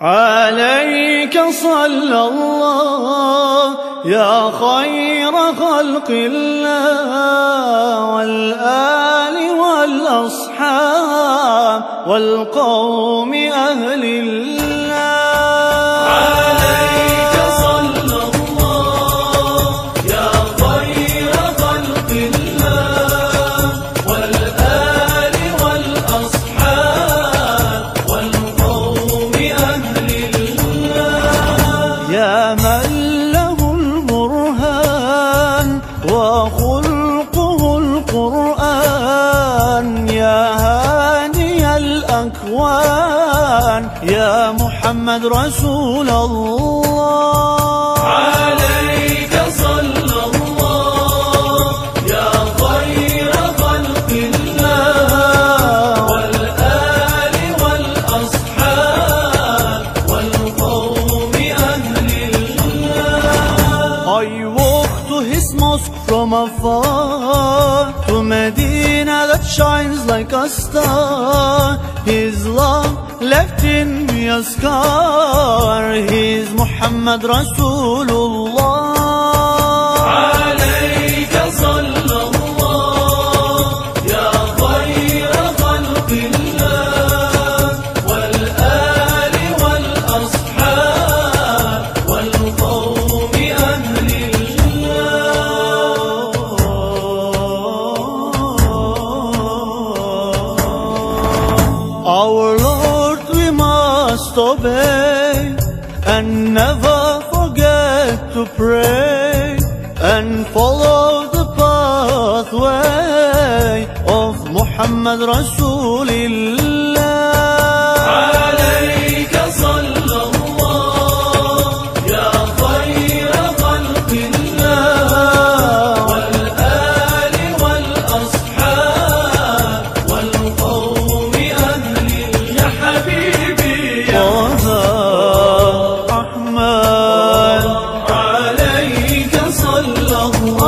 عليك صلى الله يا خير خلق الله والآل والأصحاب والقوم أهل الله. وخلقه القرآن يا هادي الأكوان يا محمد رسول الله. Afar To Medina that shines like a star His love left in me a scar He's Muhammad Rasulullah And never forget to pray And follow the pathway Of Muhammad Rasulullah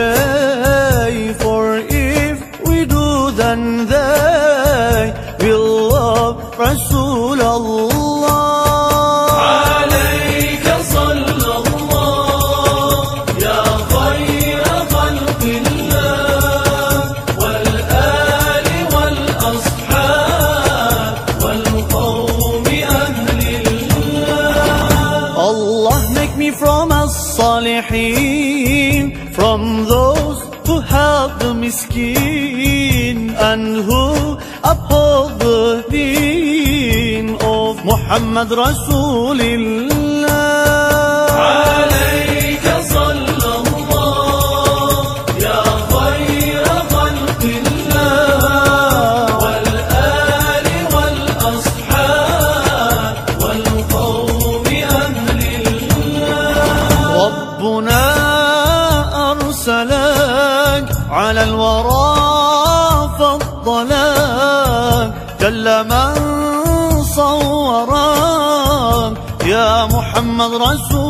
portray For if we do then they will love Rasulullah الله From those who help the miskin And who uphold the deen of Muhammad Rasulullah على الورى فضلك جل من صورك يا محمد رسول